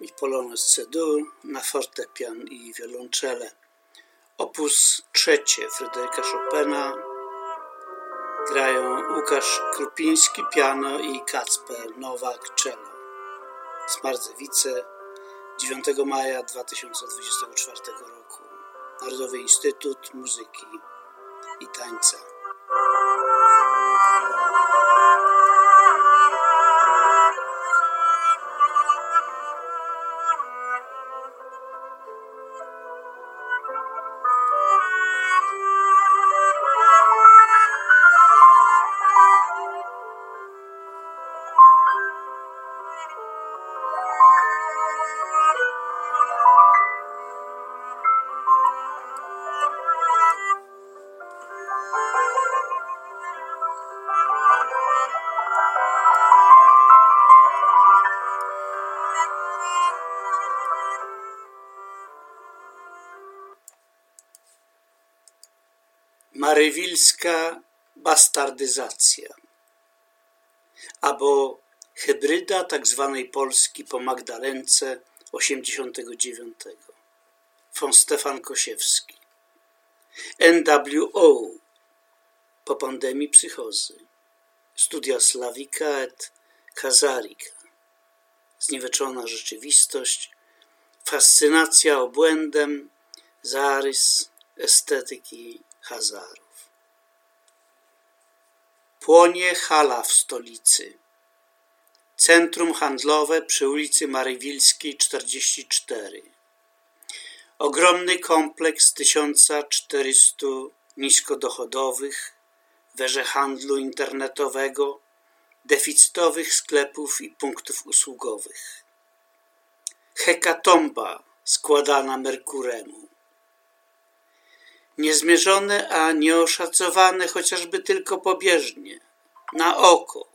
I polonez C-dur na fortepian i wiolonczele. Opus trzecie Fryderyka Chopina. Grają Łukasz Krupiński piano i Kacper Nowak cello. Z Mardzewice 9 maja 2024 roku. Narodowy Instytut Muzyki i Tańca. Marywilska bastardyzacja albo hybryda tak zwanej Polski po Magdalence 89. Von Stefan Kosiewski NWO po pandemii psychozy Studia Slavika et Khazarika Zniweczona rzeczywistość Fascynacja obłędem Zarys estetyki Hazarów. Płonie hala w stolicy. Centrum handlowe przy ulicy Marywilskiej 44. Ogromny kompleks 1400 niskodochodowych, werze handlu internetowego, deficytowych sklepów i punktów usługowych. Hekatomba składana Merkuremu niezmierzone, a nieoszacowane chociażby tylko pobieżnie, na oko,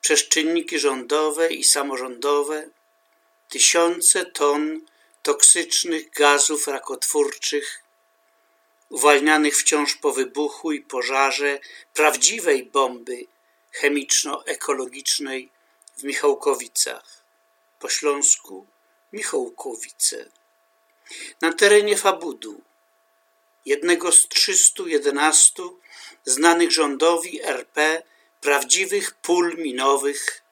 przez czynniki rządowe i samorządowe, tysiące ton toksycznych gazów rakotwórczych, uwalnianych wciąż po wybuchu i pożarze prawdziwej bomby chemiczno-ekologicznej w Michałkowicach, po śląsku Michałkowice, na terenie Fabudu, jednego z 311 znanych rządowi RP prawdziwych pól minowych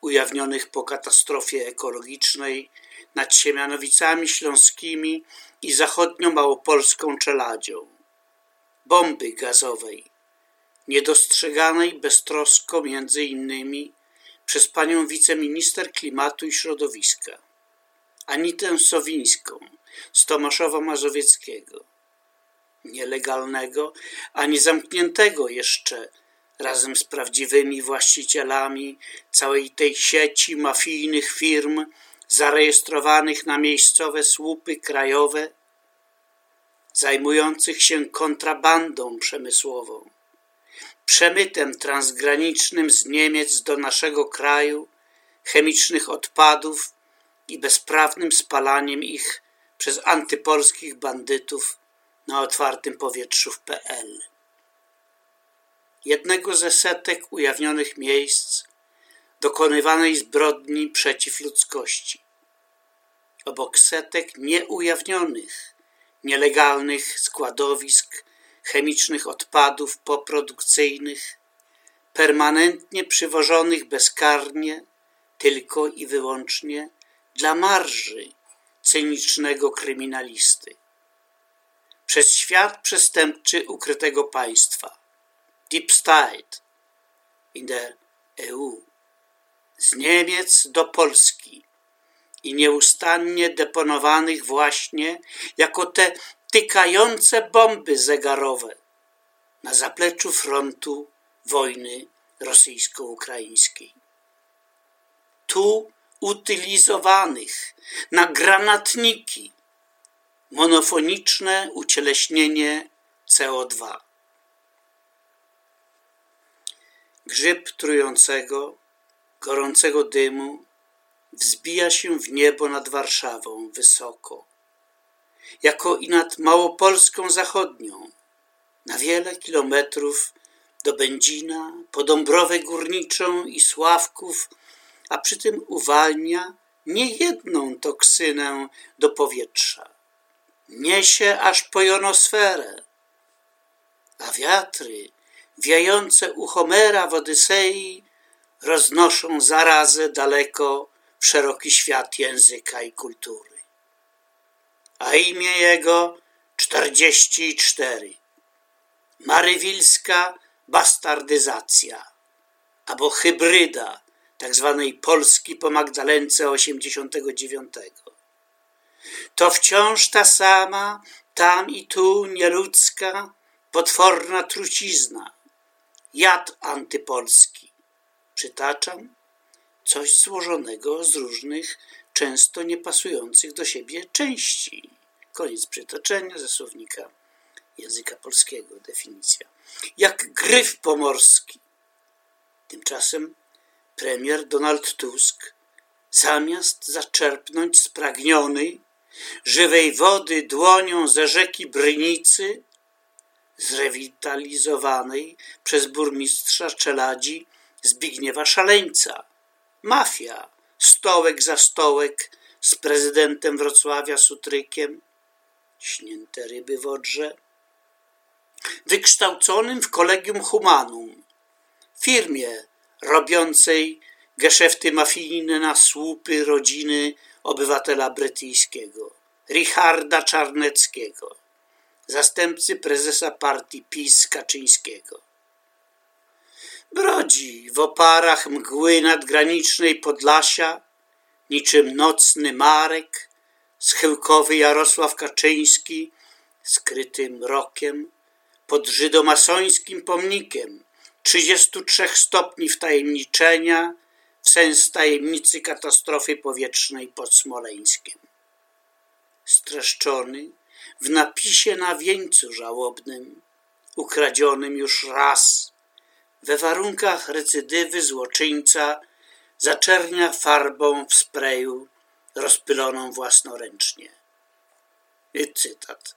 ujawnionych po katastrofie ekologicznej nad Siemianowicami Śląskimi i zachodnią Małopolską Czeladzią. Bomby gazowej, niedostrzeganej beztrosko między innymi przez panią wiceminister klimatu i środowiska, Anitę Sowińską z Tomaszowa Mazowieckiego nielegalnego, ani zamkniętego jeszcze razem z prawdziwymi właścicielami całej tej sieci mafijnych firm zarejestrowanych na miejscowe słupy krajowe, zajmujących się kontrabandą przemysłową, przemytem transgranicznym z Niemiec do naszego kraju chemicznych odpadów i bezprawnym spalaniem ich przez antypolskich bandytów na otwartym powietrzu w PL. Jednego ze setek ujawnionych miejsc dokonywanej zbrodni przeciw ludzkości. Obok setek nieujawnionych, nielegalnych składowisk chemicznych odpadów poprodukcyjnych, permanentnie przywożonych bezkarnie tylko i wyłącznie dla marży cynicznego kryminalisty przez świat przestępczy ukrytego państwa. Deep State in the EU. Z Niemiec do Polski i nieustannie deponowanych właśnie jako te tykające bomby zegarowe na zapleczu frontu wojny rosyjsko-ukraińskiej. Tu utylizowanych na granatniki monofoniczne ucieleśnienie CO2. Grzyb trującego, gorącego dymu wzbija się w niebo nad Warszawą wysoko, jako i nad Małopolską Zachodnią, na wiele kilometrów do Będzina, po Dąbrowę Górniczą i Sławków, a przy tym uwalnia niejedną toksynę do powietrza. Niesie aż po jonosferę, a wiatry wiające u Homera w Odysei roznoszą zarazę daleko w szeroki świat języka i kultury. A imię jego czterdzieści cztery. Marywilska bastardyzacja albo hybryda tak zwanej Polski po Magdalence 89. To wciąż ta sama, tam i tu nieludzka, potworna trucizna, jad antypolski. Przytaczam coś złożonego z różnych, często niepasujących do siebie części. Koniec przytoczenia ze słownika języka polskiego, definicja. Jak gryf pomorski. Tymczasem premier Donald Tusk, zamiast zaczerpnąć spragnionej, żywej wody dłonią ze rzeki Brynicy, zrewitalizowanej przez burmistrza Czeladzi Zbigniewa Szaleńca. Mafia, stołek za stołek z prezydentem Wrocławia Sutrykiem, śnięte ryby w Odrze, wykształconym w Kolegium Humanum, firmie robiącej geszefty mafijne na słupy rodziny obywatela brytyjskiego, Richarda Czarneckiego, zastępcy prezesa partii PiS Kaczyńskiego. Brodzi w oparach mgły nadgranicznej Podlasia, niczym nocny Marek, schyłkowy Jarosław Kaczyński, skryty mrokiem, pod żydomasońskim pomnikiem 33 stopni wtajemniczenia sens tajemnicy katastrofy powietrznej pod Smoleńskiem. Streszczony w napisie na wieńcu żałobnym, ukradzionym już raz, we warunkach recydywy złoczyńca zaczernia farbą w sprayu rozpyloną własnoręcznie. I cytat.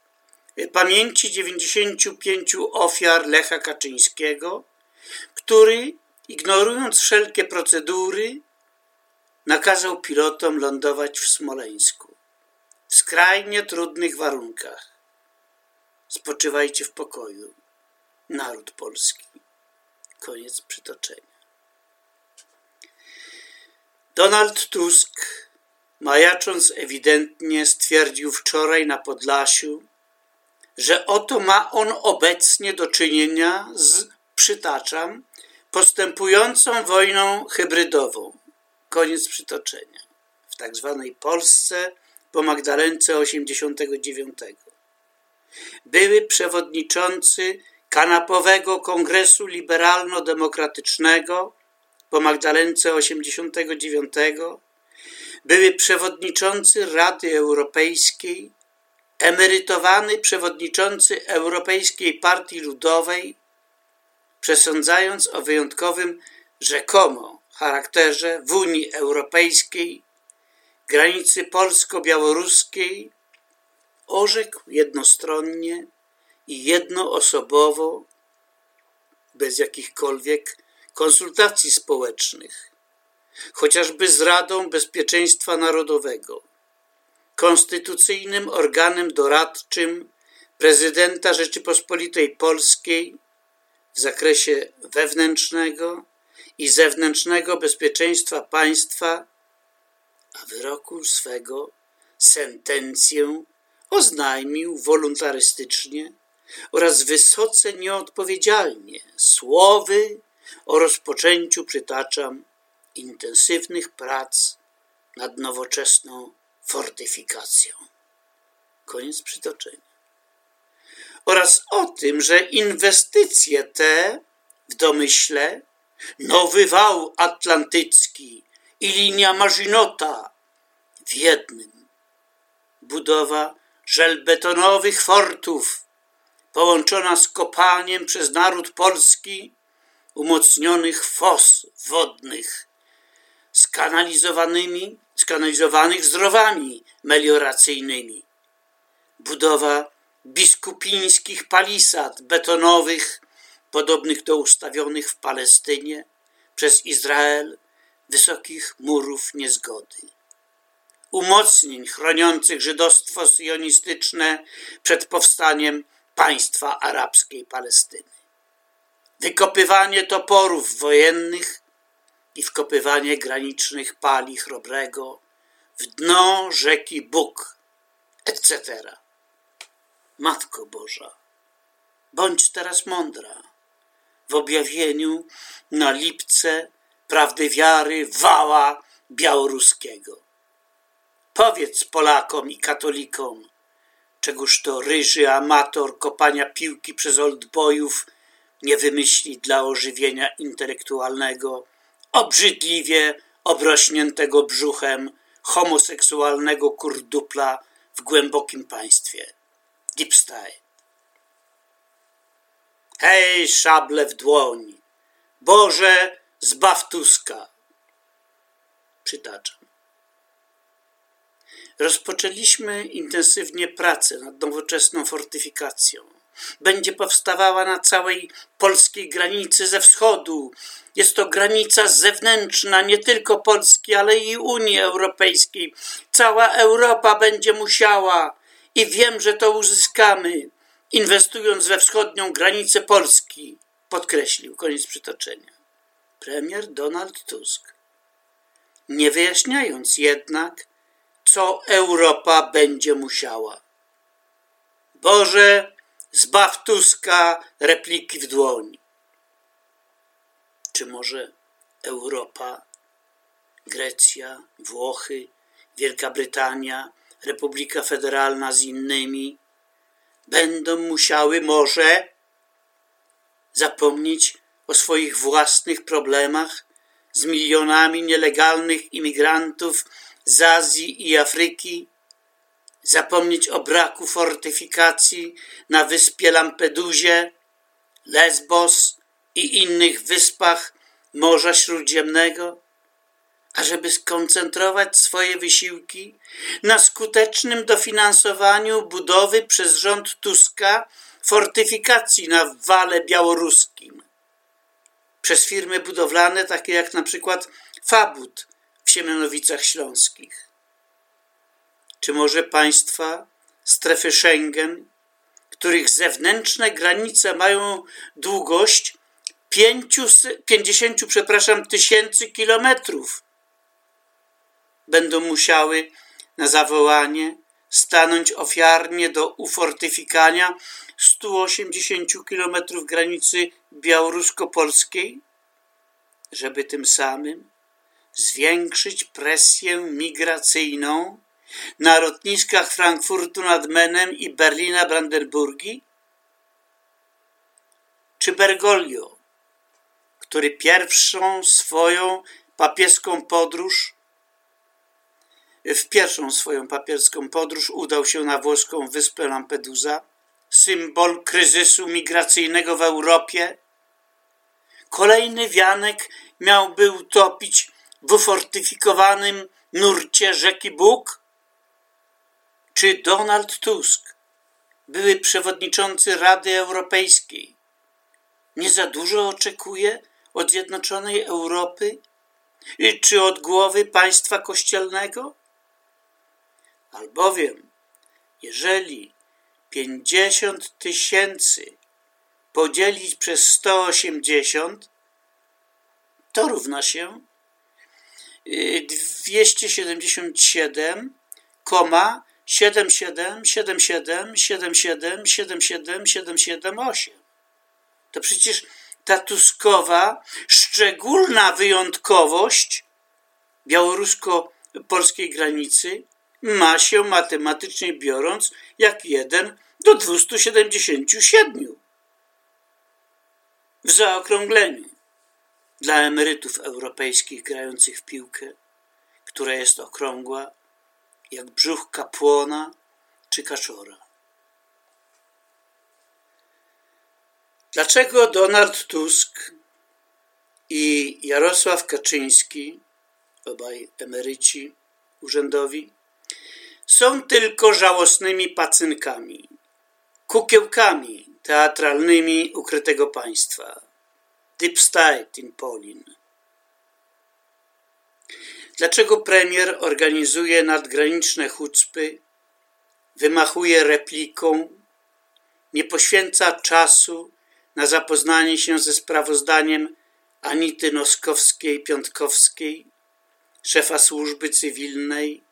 Pamięci 95 ofiar Lecha Kaczyńskiego, który, ignorując wszelkie procedury, nakazał pilotom lądować w Smoleńsku w skrajnie trudnych warunkach. Spoczywajcie w pokoju, naród polski. Koniec przytoczenia. Donald Tusk, majacząc ewidentnie, stwierdził wczoraj na Podlasiu, że oto ma on obecnie do czynienia z, przytaczam, postępującą wojną hybrydową. Koniec przytoczenia. W tak zwanej Polsce po Magdalence 89. Były przewodniczący kanapowego Kongresu Liberalno-Demokratycznego po Magdalence 89, były przewodniczący Rady Europejskiej, emerytowany przewodniczący Europejskiej Partii Ludowej, przesądzając o wyjątkowym rzekomo charakterze w Unii Europejskiej granicy polsko-białoruskiej, orzekł jednostronnie i jednoosobowo, bez jakichkolwiek konsultacji społecznych, chociażby z Radą Bezpieczeństwa Narodowego, konstytucyjnym organem doradczym prezydenta Rzeczypospolitej Polskiej w zakresie wewnętrznego i zewnętrznego bezpieczeństwa państwa, a wyroku swego sentencję oznajmił wolontarystycznie oraz wysoce nieodpowiedzialnie słowy o rozpoczęciu, przytaczam, intensywnych prac nad nowoczesną fortyfikacją. Koniec przytoczenia. Oraz o tym, że inwestycje te w domyśle nowy wał atlantycki i linia Marzinota w jednym. Budowa żelbetonowych fortów połączona z kopaniem przez naród polski umocnionych fos wodnych skanalizowanymi, skanalizowanych zdrowami melioracyjnymi. Budowa biskupińskich palisad betonowych, podobnych do ustawionych w Palestynie przez Izrael wysokich murów niezgody, umocnień chroniących żydostwo sionistyczne przed powstaniem państwa arabskiej Palestyny, wykopywanie toporów wojennych i wkopywanie granicznych pali chrobrego w dno rzeki Bóg, etc. Matko Boża, bądź teraz mądra w objawieniu na lipce prawdy wiary wała białoruskiego. Powiedz Polakom i katolikom, czegóż to ryży amator kopania piłki przez oldbojów nie wymyśli dla ożywienia intelektualnego, obrzydliwie obrośniętego brzuchem homoseksualnego kurdupla w głębokim państwie. State. Hej, szable w dłoń! Boże, zbaw Tuska! Przytaczam. Rozpoczęliśmy intensywnie pracę nad nowoczesną fortyfikacją. Będzie powstawała na całej polskiej granicy ze wschodu. Jest to granica zewnętrzna nie tylko Polski, ale i Unii Europejskiej. Cała Europa będzie musiała i wiem, że to uzyskamy, inwestując we wschodnią granicę Polski, podkreślił, koniec przytoczenia. Premier Donald Tusk. Nie wyjaśniając jednak, co Europa będzie musiała. Boże, zbaw Tuska repliki w dłoń. Czy może Europa, Grecja, Włochy, Wielka Brytania, Republika Federalna z innymi będą musiały może zapomnieć o swoich własnych problemach z milionami nielegalnych imigrantów z Azji i Afryki, zapomnieć o braku fortyfikacji na wyspie Lampedusie, Lesbos i innych wyspach Morza Śródziemnego, ażeby skoncentrować swoje wysiłki na skutecznym dofinansowaniu budowy przez rząd Tuska fortyfikacji na wale białoruskim. Przez firmy budowlane takie jak na przykład Fabut w Siemianowicach Śląskich. Czy może państwa strefy Schengen, których zewnętrzne granice mają długość 50 przepraszam, tysięcy kilometrów, będą musiały na zawołanie stanąć ofiarnie do ufortyfikania 180 kilometrów granicy białorusko-polskiej, żeby tym samym zwiększyć presję migracyjną na lotniskach Frankfurtu nad Menem i Berlina Brandenburgi? Czy Bergoglio, który pierwszą swoją papieską podróż w pierwszą swoją papierską podróż udał się na włoską wyspę Lampedusa, symbol kryzysu migracyjnego w Europie. Kolejny wianek miałby utopić w ufortyfikowanym nurcie rzeki Bóg? Czy Donald Tusk, były przewodniczący Rady Europejskiej, nie za dużo oczekuje od Zjednoczonej Europy? Czy od głowy państwa kościelnego? Albowiem, jeżeli 50 tysięcy podzielić przez 180, to równa się 277, 77, 77, 77, 77, 778. To przecież ta Tuskowa szczególna wyjątkowość białorusko-polskiej granicy ma się matematycznie biorąc jak 1 do 277. W zaokrągleniu dla emerytów europejskich grających w piłkę, która jest okrągła jak brzuch kapłona czy kaczora. Dlaczego Donald Tusk i Jarosław Kaczyński, obaj emeryci urzędowi, są tylko żałosnymi pacynkami, kukiełkami teatralnymi ukrytego państwa. Deep State in Polin. Dlaczego premier organizuje nadgraniczne chucpy, wymachuje repliką, nie poświęca czasu na zapoznanie się ze sprawozdaniem Anity Noskowskiej-Piątkowskiej, szefa służby cywilnej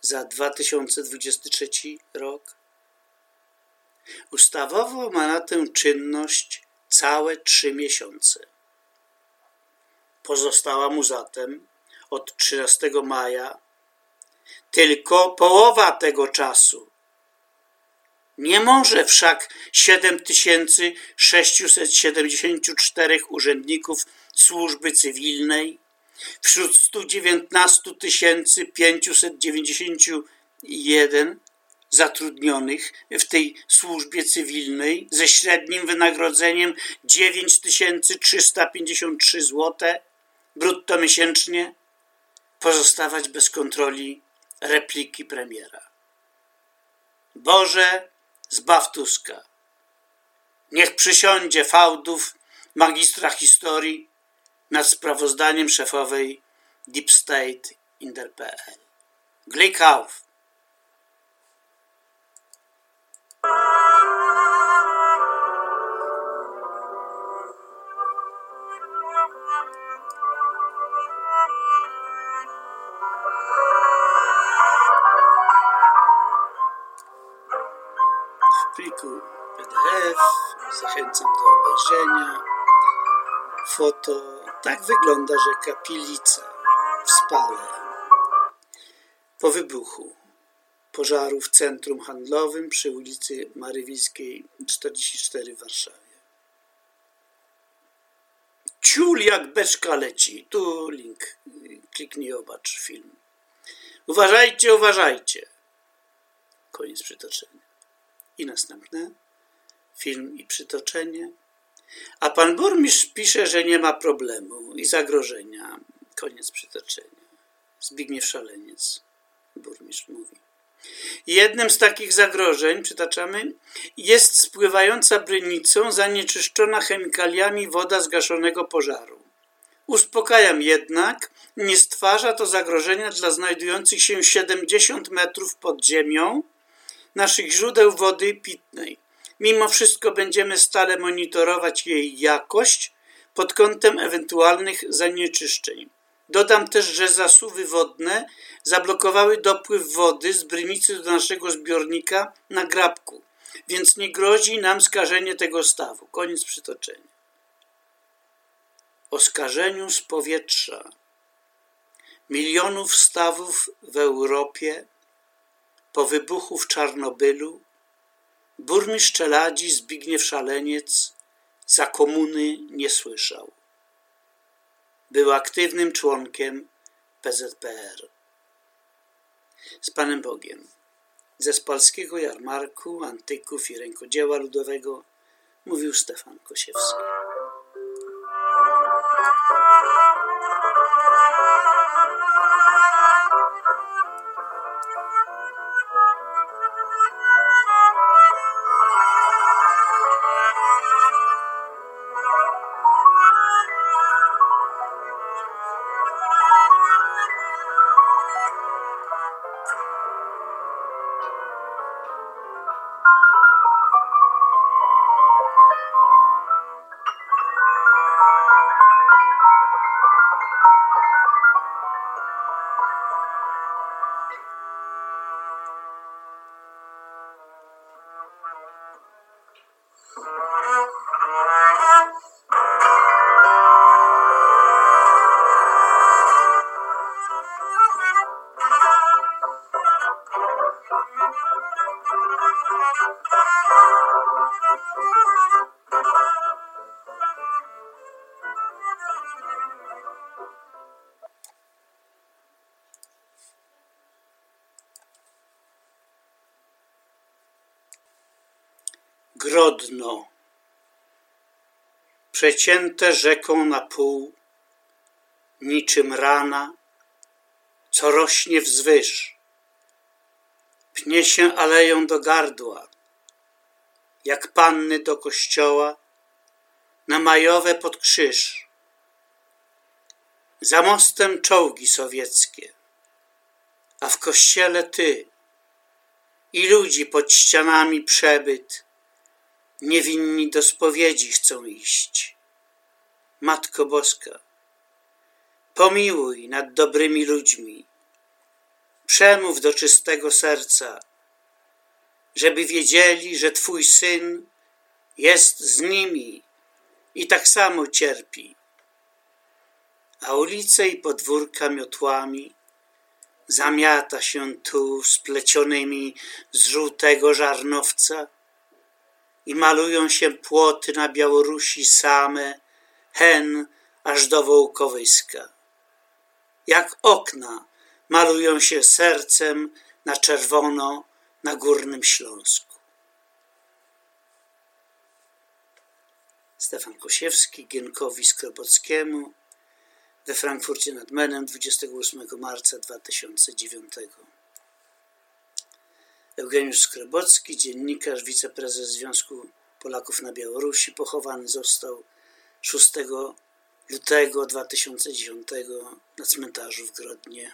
za 2023 rok? Ustawowo ma na tę czynność całe trzy miesiące. Pozostała mu zatem od 13 maja tylko połowa tego czasu. Nie może wszak 7674 urzędników służby cywilnej wśród 119 591 zatrudnionych w tej służbie cywilnej ze średnim wynagrodzeniem 9353 zł brutto miesięcznie pozostawać bez kontroli repliki premiera. Boże, zbaw Tuska. Niech przysiądzie fałdów magistra historii nad sprawozdaniem szefowej Deep State Inter.pl. Glick auf! W PDF zachęcam do obejrzenia. Foto. Tak wygląda rzeka Pilica w Spale. Po wybuchu pożaru w centrum handlowym przy ulicy Marywińskiej 44 w Warszawie. Ciul jak beczka leci. Tu link. Kliknij, obacz film. Uważajcie, uważajcie. Koniec przytoczenia. I następne. Film i przytoczenie. A pan burmistrz pisze, że nie ma problemu i zagrożenia. Koniec przytoczenia. Zbigniew Szaleniec, burmistrz mówi. Jednym z takich zagrożeń, przytaczamy, jest spływająca brynicą zanieczyszczona chemikaliami woda zgaszonego pożaru. Uspokajam jednak, nie stwarza to zagrożenia dla znajdujących się 70 metrów pod ziemią naszych źródeł wody pitnej. Mimo wszystko będziemy stale monitorować jej jakość pod kątem ewentualnych zanieczyszczeń. Dodam też, że zasuwy wodne zablokowały dopływ wody z Brynicy do naszego zbiornika na Grabku, więc nie grozi nam skażenie tego stawu. Koniec przytoczenia. O skażeniu z powietrza milionów stawów w Europie po wybuchu w Czarnobylu burmistrz Czeladzi Zbigniew Szaleniec za komuny nie słyszał. Był aktywnym członkiem PZPR. Z Panem Bogiem. Ze Spalskiego Jarmarku, Antyków i Rękodzieła Ludowego mówił Stefan Kosiewski. Grodno, przecięte rzeką na pół, niczym rana, co rośnie wzwyż, pnie się aleją do gardła, jak panny do kościoła, na majowe pod krzyż. Za mostem czołgi sowieckie, a w kościele ty i ludzi pod ścianami przebyt, niewinni do spowiedzi chcą iść. Matko Boska, pomiłuj nad dobrymi ludźmi, przemów do czystego serca, żeby wiedzieli, że Twój Syn jest z nimi i tak samo cierpi. A ulice i podwórka miotłami zamiata się tu splecionymi z żółtego żarnowca i malują się płoty na Białorusi same, hen aż do Wołkowyska. Jak okna malują się sercem na czerwono na Górnym Śląsku. Stefan Kosiewski, Gienkowi Skrobockiemu we Frankfurcie nad Menem 28 marca 2009. Eugeniusz Skrobocki, dziennikarz, wiceprezes Związku Polaków na Białorusi, pochowany został 6 lutego 2010 na cmentarzu w Grodnie.